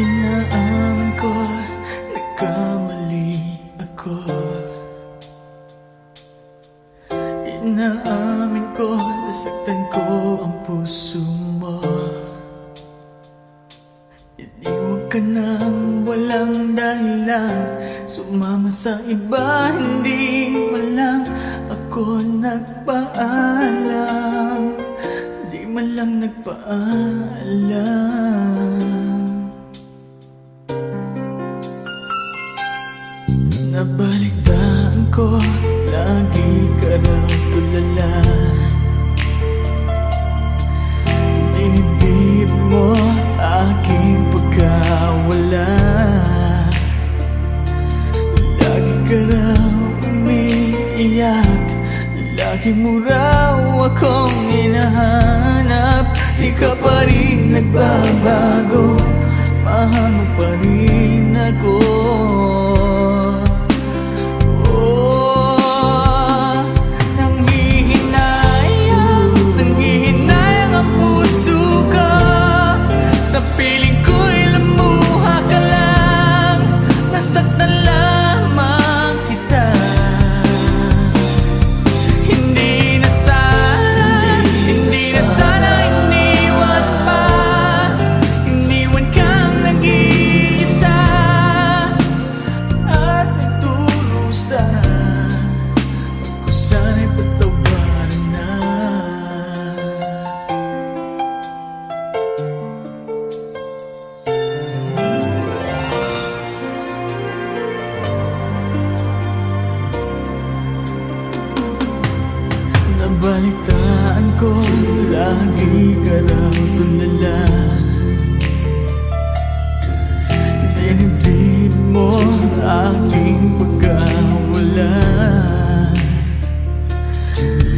Inaam ko, nagkamali ako. Inaamin ko, nasaktan ko ang puso mo. Iniwan ka nang walang dahilan. Sumama sa iba, hindi man lang ako nagpaalam. Di man lang nagpaalam. Nabalitaan ko, lagi ka raw tulala. Dinibib mo aking pagkawala. Lagi ka raw umiiyak Lagi mo raw akong hinahanap. Di ka pa rin nagbabago Mahal mo pa rin ako Nabalitaan ko, lagi ka raw tulala Dinibdib mo aking pagkawala.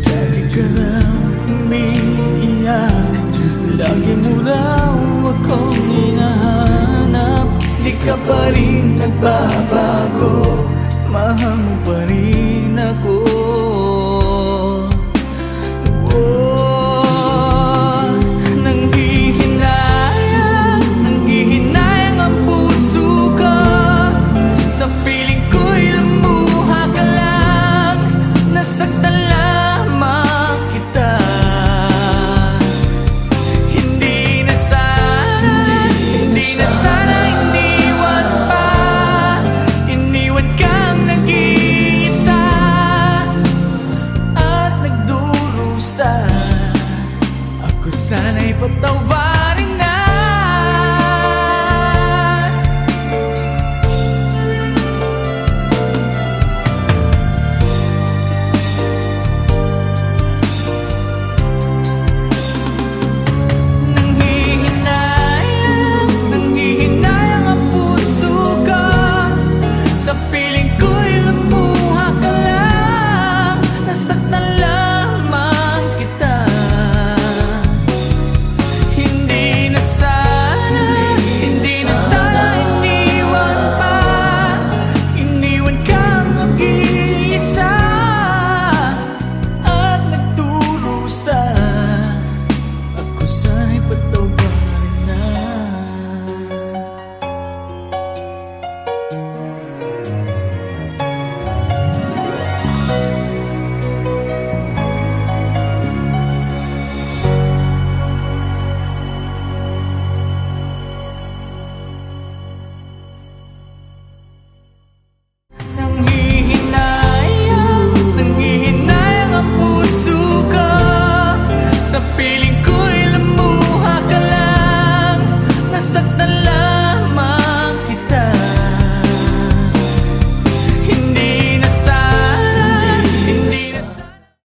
Lagi ka raw umiiyak. Lagi mo raw akong hinahanap. Di ka pa rin nagbabago. Mahal mo pa rin